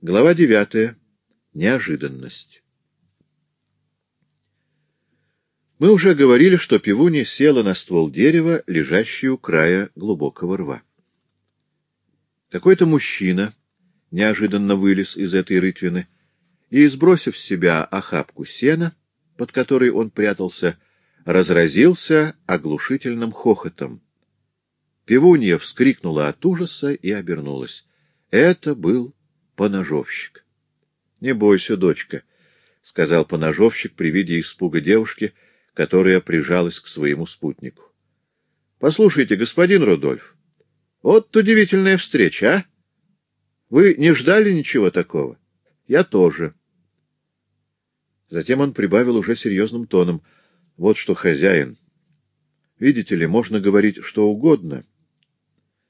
Глава девятая. Неожиданность. Мы уже говорили, что пивунья села на ствол дерева, лежащий у края глубокого рва. Какой-то мужчина неожиданно вылез из этой рытвины и, сбросив с себя охапку сена, под которой он прятался, разразился оглушительным хохотом. Пивунья вскрикнула от ужаса и обернулась. Это был поножовщик. — Не бойся, дочка, — сказал поножовщик при виде испуга девушки, которая прижалась к своему спутнику. — Послушайте, господин Рудольф, вот удивительная встреча, а? Вы не ждали ничего такого? Я тоже. Затем он прибавил уже серьезным тоном. Вот что, хозяин, видите ли, можно говорить что угодно,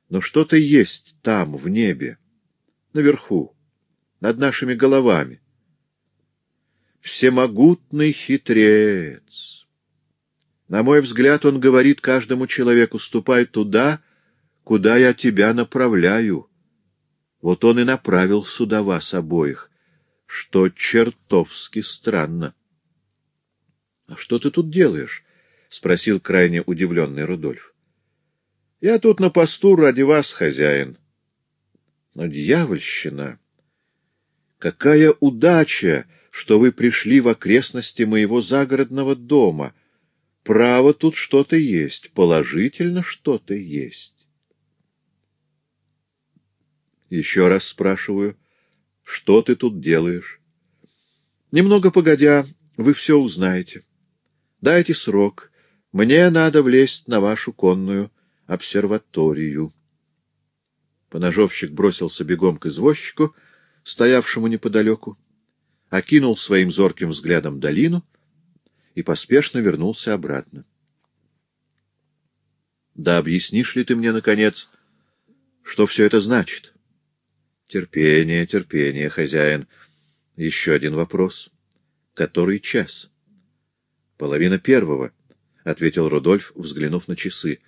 но что-то есть там, в небе, наверху, над нашими головами. Всемогутный хитрец. На мой взгляд, он говорит каждому человеку, ступай туда, куда я тебя направляю. Вот он и направил сюда вас обоих, что чертовски странно. — А что ты тут делаешь? — спросил крайне удивленный Рудольф. — Я тут на посту ради вас, хозяин. Но дьявольщина! Какая удача, что вы пришли в окрестности моего загородного дома! Право, тут что-то есть, положительно что-то есть. Еще раз спрашиваю, что ты тут делаешь? Немного погодя, вы все узнаете. Дайте срок. Мне надо влезть на вашу конную обсерваторию. Поножовщик бросился бегом к извозчику, стоявшему неподалеку, окинул своим зорким взглядом долину и поспешно вернулся обратно. — Да объяснишь ли ты мне, наконец, что все это значит? — Терпение, терпение, хозяин. Еще один вопрос. Который час? Половина первого, — ответил Рудольф, взглянув на часы.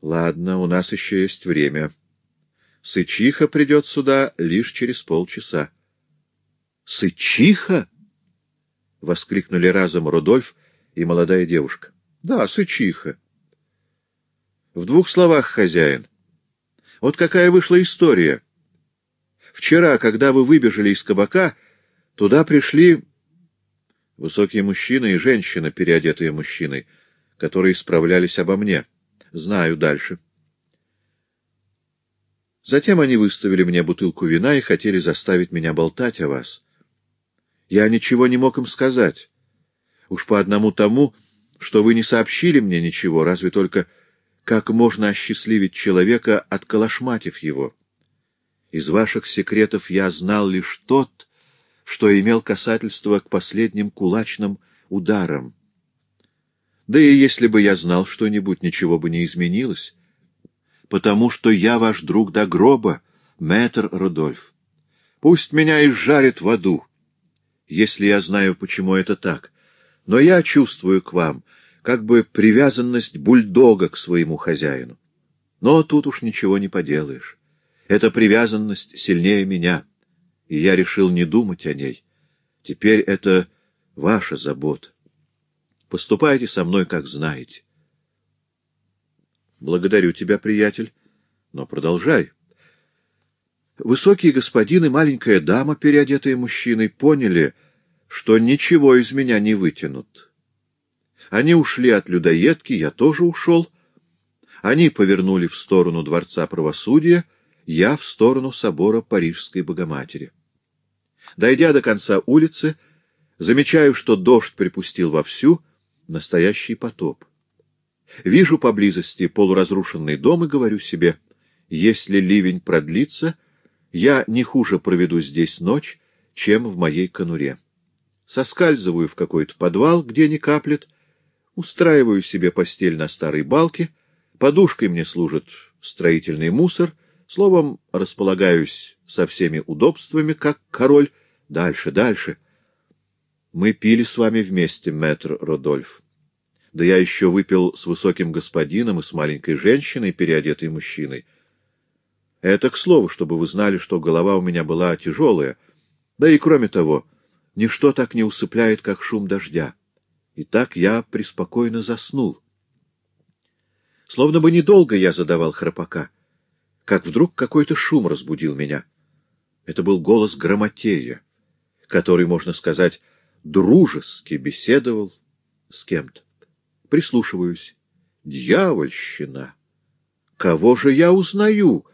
Ладно, у нас еще есть время. Сычиха придет сюда лишь через полчаса. Сычиха? — воскликнули разом Рудольф и молодая девушка. — Да, Сычиха. В двух словах, хозяин. Вот какая вышла история. Вчера, когда вы выбежали из кабака, туда пришли высокие мужчины и женщина, переодетые мужчиной, которые справлялись обо мне. Знаю дальше. Затем они выставили мне бутылку вина и хотели заставить меня болтать о вас. Я ничего не мог им сказать. Уж по одному тому, что вы не сообщили мне ничего, разве только как можно осчастливить человека, отколошматив его. Из ваших секретов я знал лишь тот, что имел касательство к последним кулачным ударам. Да и если бы я знал что-нибудь, ничего бы не изменилось, потому что я ваш друг до гроба, мэтр Рудольф. Пусть меня и жарит в аду, если я знаю, почему это так, но я чувствую к вам как бы привязанность бульдога к своему хозяину. Но тут уж ничего не поделаешь. Эта привязанность сильнее меня, и я решил не думать о ней. Теперь это ваша забота. Поступайте со мной, как знаете. Благодарю тебя, приятель, но продолжай. Высокий господин и маленькая дама, переодетые мужчиной, поняли, что ничего из меня не вытянут. Они ушли от людоедки, я тоже ушел. Они повернули в сторону Дворца правосудия — я в сторону собора Парижской Богоматери. Дойдя до конца улицы, замечаю, что дождь припустил вовсю, настоящий потоп. Вижу поблизости полуразрушенный дом и говорю себе, если ливень продлится, я не хуже проведу здесь ночь, чем в моей конуре. Соскальзываю в какой-то подвал, где не каплет, устраиваю себе постель на старой балке, подушкой мне служит строительный мусор — Словом, располагаюсь со всеми удобствами, как король. Дальше, дальше. Мы пили с вами вместе, мэтр Родольф. Да я еще выпил с высоким господином и с маленькой женщиной, переодетой мужчиной. Это к слову, чтобы вы знали, что голова у меня была тяжелая, Да и кроме того, ничто так не усыпляет, как шум дождя. И так я преспокойно заснул. Словно бы недолго я задавал храпака, как вдруг какой-то шум разбудил меня. Это был голос Грамотея, который, можно сказать, дружески беседовал с кем-то. Прислушиваюсь. Дьявольщина! Кого же я узнаю?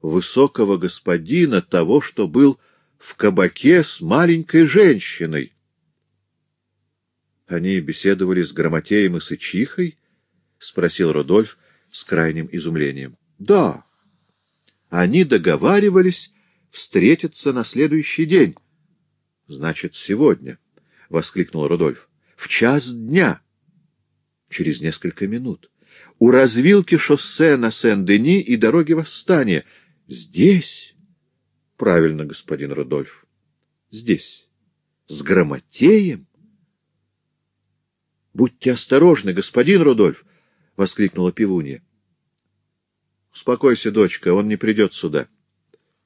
Высокого господина, того, что был в кабаке с маленькой женщиной. Они беседовали с Грамотеем и Сычихой? — спросил Рудольф с крайним изумлением. — Да. Они договаривались встретиться на следующий день. — Значит, сегодня, — воскликнул Рудольф. — В час дня. Через несколько минут. У развилки шоссе на Сен-Дени и дороги Восстания. Здесь? Правильно, господин Рудольф. Здесь. С Грамотеем? Будьте осторожны, господин Рудольф! — воскликнула пивунья. — Успокойся, дочка, он не придет сюда.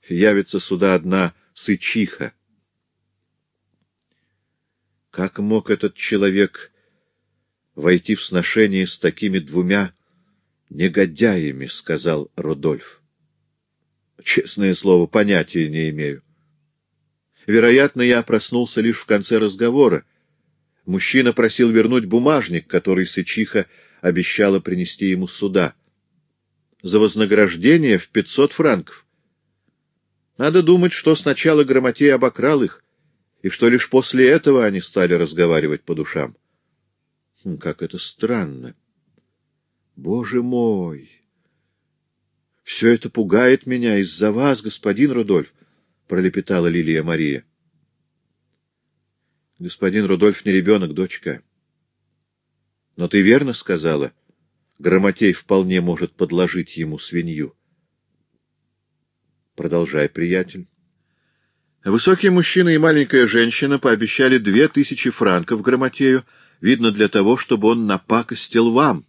Явится сюда одна сычиха. Как мог этот человек войти в сношение с такими двумя негодяями, — сказал Рудольф. Честное слово, понятия не имею. Вероятно, я проснулся лишь в конце разговора. Мужчина просил вернуть бумажник, который Сычиха обещала принести ему сюда. За вознаграждение в пятьсот франков. Надо думать, что сначала Грамотей обокрал их, и что лишь после этого они стали разговаривать по душам. Как это странно! Боже мой! Все это пугает меня из-за вас, господин Рудольф, — пролепетала Лилия Мария. Господин Рудольф не ребенок, дочка. Но ты верно сказала, Громотей вполне может подложить ему свинью. Продолжай, приятель. Высокий мужчина и маленькая женщина пообещали две тысячи франков Громотею, видно для того, чтобы он напакостил вам,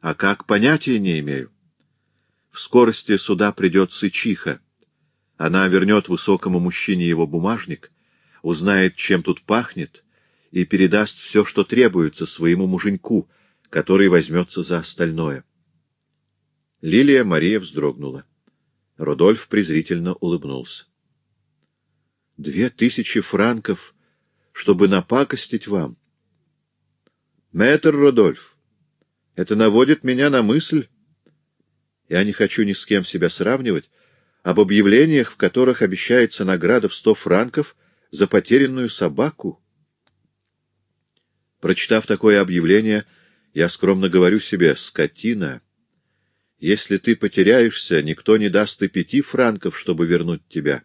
а как понятия не имею. В скорости сюда придет Сычиха. Она вернет высокому мужчине его бумажник, узнает, чем тут пахнет, и передаст все, что требуется своему муженьку, который возьмется за остальное. Лилия Мария вздрогнула. Рудольф презрительно улыбнулся. — Две тысячи франков, чтобы напакостить вам. — Мэтр Рудольф, это наводит меня на мысль, я не хочу ни с кем себя сравнивать, об объявлениях, в которых обещается награда в сто франков за потерянную собаку. Прочитав такое объявление, я скромно говорю себе, скотина, если ты потеряешься, никто не даст и пяти франков, чтобы вернуть тебя.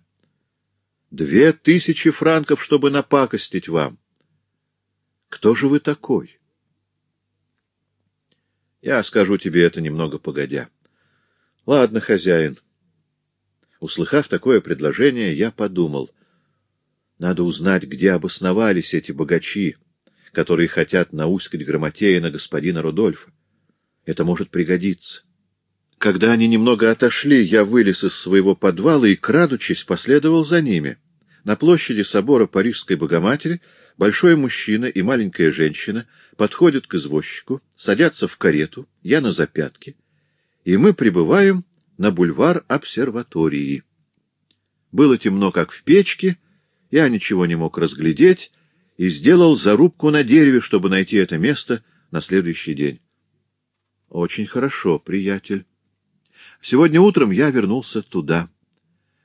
Две тысячи франков, чтобы напакостить вам. Кто же вы такой? Я скажу тебе это немного погодя. — Ладно, хозяин. Услыхав такое предложение, я подумал. Надо узнать, где обосновались эти богачи, которые хотят науськать Грамотея на господина Рудольфа. Это может пригодиться. Когда они немного отошли, я вылез из своего подвала и, крадучись, последовал за ними. На площади собора Парижской Богоматери большой мужчина и маленькая женщина подходят к извозчику, садятся в карету, я на запятке — и мы прибываем на бульвар обсерватории. Было темно, как в печке, я ничего не мог разглядеть и сделал зарубку на дереве, чтобы найти это место на следующий день. Очень хорошо, приятель. Сегодня утром я вернулся туда.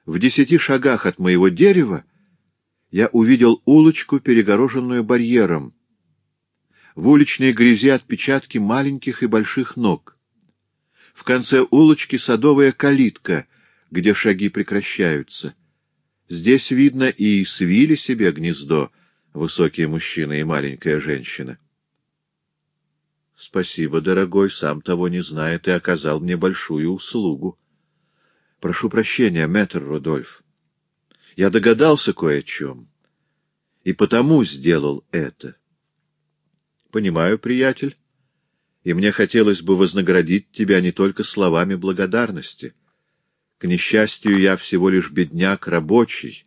В десяти шагах от моего дерева я увидел улочку, перегороженную барьером. В уличной грязи отпечатки маленьких и больших ног. В конце улочки садовая калитка, где шаги прекращаются. Здесь, видно, и свили себе гнездо высокие мужчины и маленькая женщина. Спасибо, дорогой, сам того не зная, ты оказал мне большую услугу. Прошу прощения, мэтр Рудольф. Я догадался кое о чем, и потому сделал это. Понимаю, приятель и мне хотелось бы вознаградить тебя не только словами благодарности. К несчастью, я всего лишь бедняк рабочий,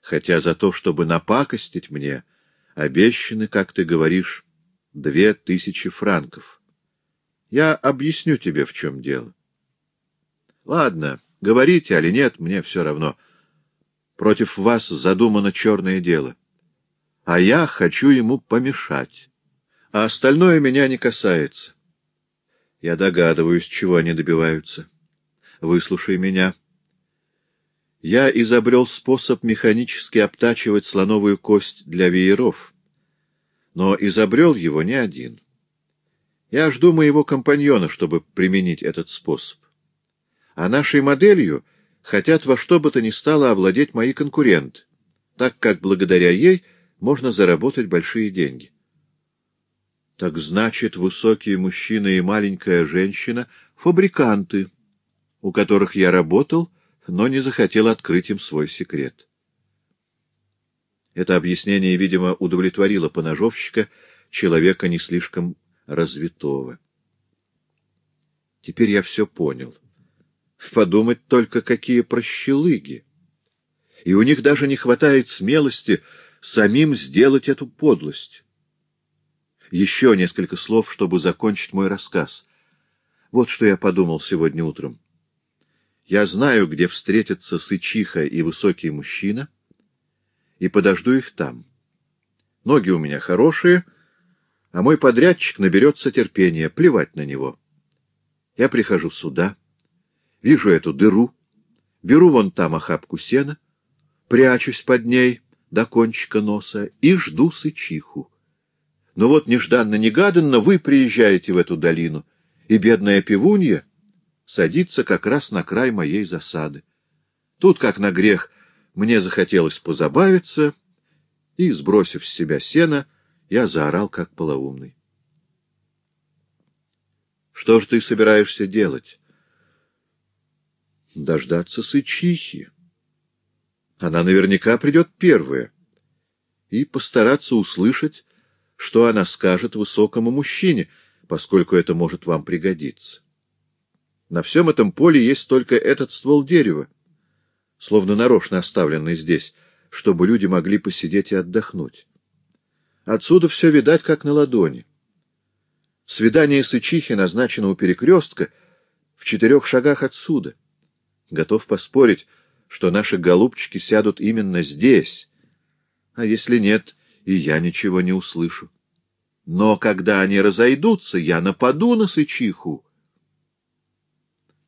хотя за то, чтобы напакостить мне, обещаны, как ты говоришь, две тысячи франков. Я объясню тебе, в чем дело. Ладно, говорите, али нет, мне все равно. Против вас задумано черное дело. А я хочу ему помешать. А остальное меня не касается. Я догадываюсь, чего они добиваются. Выслушай меня. Я изобрел способ механически обтачивать слоновую кость для вееров. Но изобрел его не один. Я жду моего компаньона, чтобы применить этот способ. А нашей моделью хотят во что бы то ни стало овладеть мои конкуренты, так как благодаря ей можно заработать большие деньги. Так значит, высокие мужчины и маленькая женщина — фабриканты, у которых я работал, но не захотел открыть им свой секрет. Это объяснение, видимо, удовлетворило поножовщика, человека не слишком развитого. Теперь я все понял. Подумать только, какие прощелыги! И у них даже не хватает смелости самим сделать эту подлость. Еще несколько слов, чтобы закончить мой рассказ. Вот что я подумал сегодня утром. Я знаю, где встретятся сычиха и высокий мужчина, и подожду их там. Ноги у меня хорошие, а мой подрядчик наберется терпения, плевать на него. Я прихожу сюда, вижу эту дыру, беру вон там охапку сена, прячусь под ней до кончика носа и жду сычиху. Но вот нежданно-негаданно вы приезжаете в эту долину, и бедная пивунья садится как раз на край моей засады. Тут, как на грех, мне захотелось позабавиться, и, сбросив с себя сено, я заорал, как полоумный. — Что же ты собираешься делать? — Дождаться сычихи. Она наверняка придет первая. И постараться услышать, что она скажет высокому мужчине, поскольку это может вам пригодиться. На всем этом поле есть только этот ствол дерева, словно нарочно оставленный здесь, чтобы люди могли посидеть и отдохнуть. Отсюда все видать, как на ладони. Свидание с Ичихи назначено у перекрестка в четырех шагах отсюда. Готов поспорить, что наши голубчики сядут именно здесь, а если нет, и я ничего не услышу. Но когда они разойдутся, я нападу на Сычиху,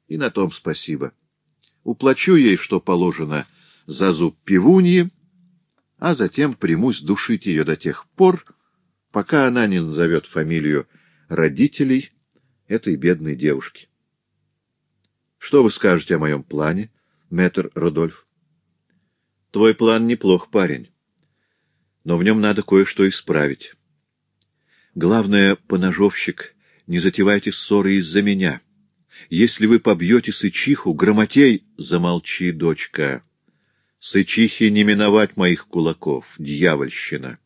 и на том спасибо. Уплачу ей, что положено, за зуб пивуньи, а затем примусь душить ее до тех пор, пока она не назовет фамилию родителей этой бедной девушки. Что вы скажете о моем плане, мэтр Родольф? Твой план неплох, парень, но в нем надо кое-что исправить. Главное, поножовщик, не затевайте ссоры из-за меня. Если вы побьете сычиху, грамотей, замолчи, дочка. Сычихе не миновать моих кулаков, дьявольщина.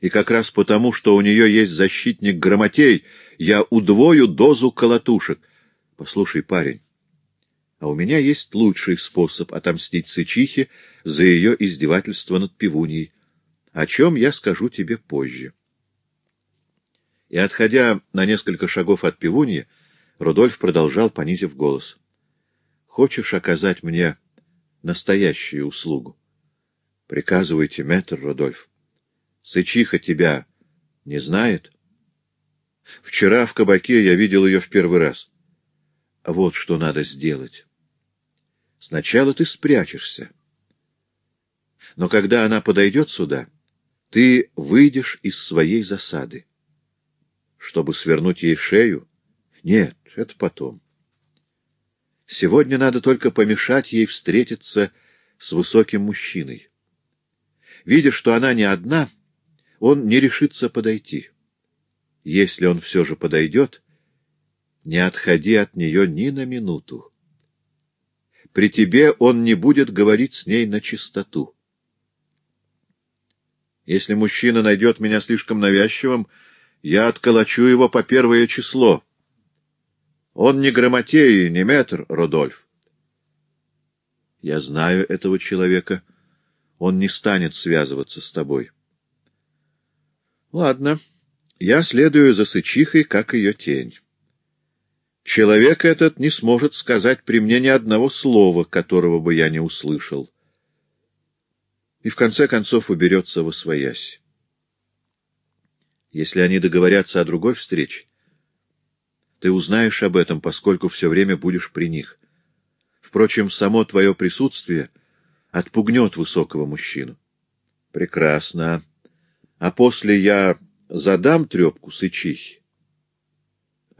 И как раз потому, что у нее есть защитник грамотей, я удвою дозу колотушек. Послушай, парень, а у меня есть лучший способ отомстить Сычихе за ее издевательство над пивуньей, о чем я скажу тебе позже. И, отходя на несколько шагов от пивуньи, Рудольф продолжал, понизив голос. — Хочешь оказать мне настоящую услугу? — Приказывайте, мэтр Рудольф. Сычиха тебя не знает? Вчера в кабаке я видел ее в первый раз. Вот что надо сделать. Сначала ты спрячешься. Но когда она подойдет сюда, ты выйдешь из своей засады. Чтобы свернуть ей шею? Нет, это потом. Сегодня надо только помешать ей встретиться с высоким мужчиной. Видя, что она не одна, он не решится подойти. Если он все же подойдет, не отходи от нее ни на минуту. При тебе он не будет говорить с ней на чистоту. Если мужчина найдет меня слишком навязчивым, я отколочу его по первое число — он не грамотей, не метр, Рудольф. Я знаю этого человека. он не станет связываться с тобой. Ладно, я следую за Сычихой, как ее тень. Человек этот не сможет сказать при мне ни одного слова, которого бы я не услышал. И в конце концов уберется во своясь. Если они договорятся о другой встрече, ты узнаешь об этом, поскольку все время будешь при них. Впрочем, само твое присутствие отпугнет высокого мужчину. Прекрасно. А после я задам трепку сычихи.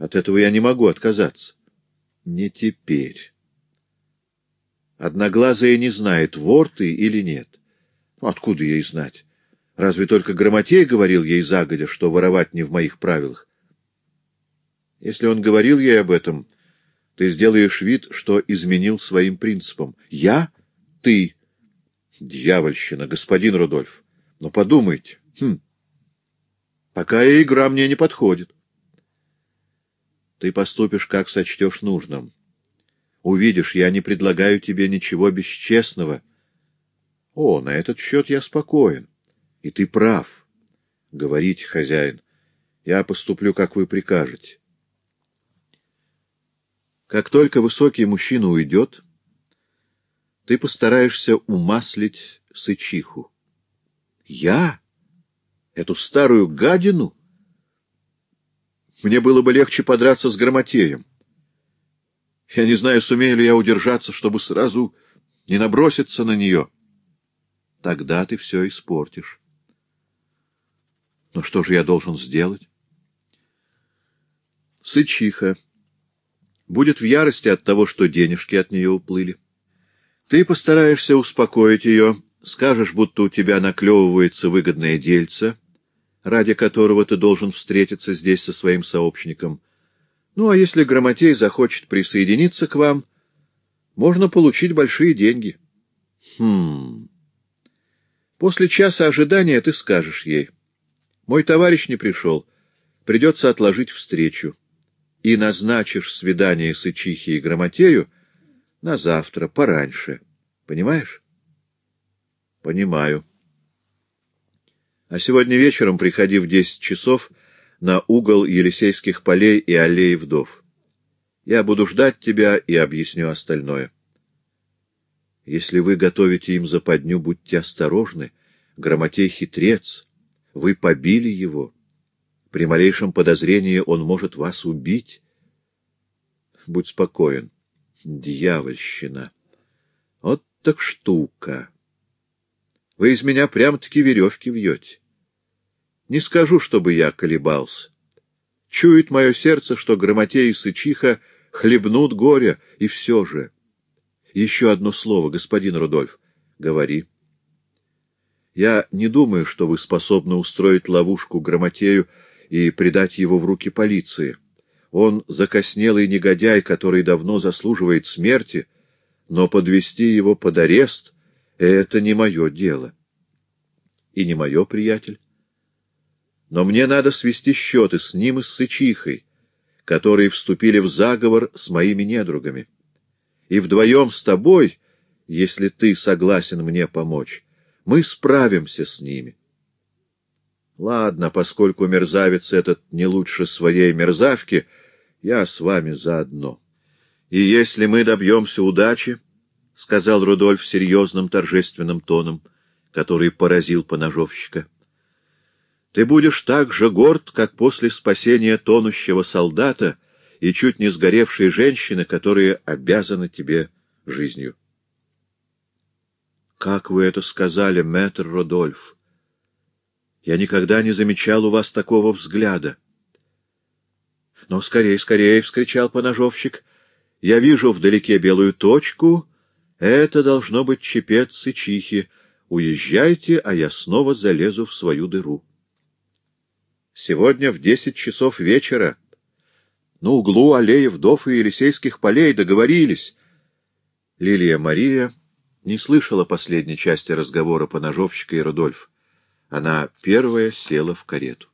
От этого я не могу отказаться. Не теперь. Одноглазая не знает, вор ты или нет. Ну, откуда ей знать? Разве только Грамотей говорил ей загодя, что воровать не в моих правилах? Если он говорил ей об этом, ты сделаешь вид, что изменил своим принципам. Я? Ты? Дьявольщина, господин Рудольф. Но подумайте. Хм. Такая игра мне не подходит. Ты поступишь, как сочтешь нужным. Увидишь, я не предлагаю тебе ничего бесчестного. О, на этот счет я спокоен. И ты прав. Говорите, хозяин, я поступлю, как вы прикажете. Как только высокий мужчина уйдет, ты постараешься умаслить сычиху. Я? Эту старую гадину? Мне было бы легче подраться с Грамотеем. Я не знаю, сумею ли я удержаться, чтобы сразу не наброситься на нее. Тогда ты все испортишь. Но что же я должен сделать? Сычиха будет в ярости от того, что денежки от нее уплыли. Ты постараешься успокоить ее, скажешь, будто у тебя наклевывается выгодное дельце, ради которого ты должен встретиться здесь со своим сообщником. Ну, а если Грамотей захочет присоединиться к вам, можно получить большие деньги. Хм... После часа ожидания ты скажешь ей — мой товарищ не пришел. Придется отложить встречу. И назначишь свидание с Ичихи и Грамотею на завтра, пораньше. Понимаешь? Понимаю. А сегодня вечером приходи в десять часов на угол Елисейских полей и аллеи вдов. Я буду ждать тебя и объясню остальное. Если вы готовите им западню, будьте осторожны. Грамотей хитрец. Вы побили его. При малейшем подозрении он может вас убить. Будь спокоен. Дьявольщина. Вот так штука. Вы из меня прям-таки веревки вьете. Не скажу, чтобы я колебался. Чует мое сердце, что Грамотей и Сычиха хлебнут горе, и все же. Еще одно слово, господин Рудольф. Говори. Я не думаю, что вы способны устроить ловушку Грамотею и предать его в руки полиции. Он закоснелый негодяй, который давно заслуживает смерти, но подвести его под арест — это не мое дело. И не мое, приятель. Но мне надо свести счеты с ним и с Сычихой, которые вступили в заговор с моими недругами. И вдвоем с тобой, если ты согласен мне помочь, мы справимся с ними. Ладно, поскольку мерзавец этот не лучше своей мерзавки, я с вами заодно. И если мы добьемся удачи, — сказал Рудольф серьезным торжественным тоном, который поразил поножовщика, — ты будешь так же горд, как после спасения тонущего солдата и чуть не сгоревшей женщины, которые обязаны тебе жизнью. Как вы это сказали, мэтр Родольф? Я никогда не замечал у вас такого взгляда. Но скорее, скорее, — вскричал поножовщик, — я вижу вдалеке белую точку. Это должно быть чепец и чихи. Уезжайте, а я снова залезу в свою дыру. Сегодня в десять часов вечера на углу аллеи вдов и Елисейских полей договорились. Лилия Мария не слышала последней части разговора поножовщика и Рудольф. Она первая села в карету.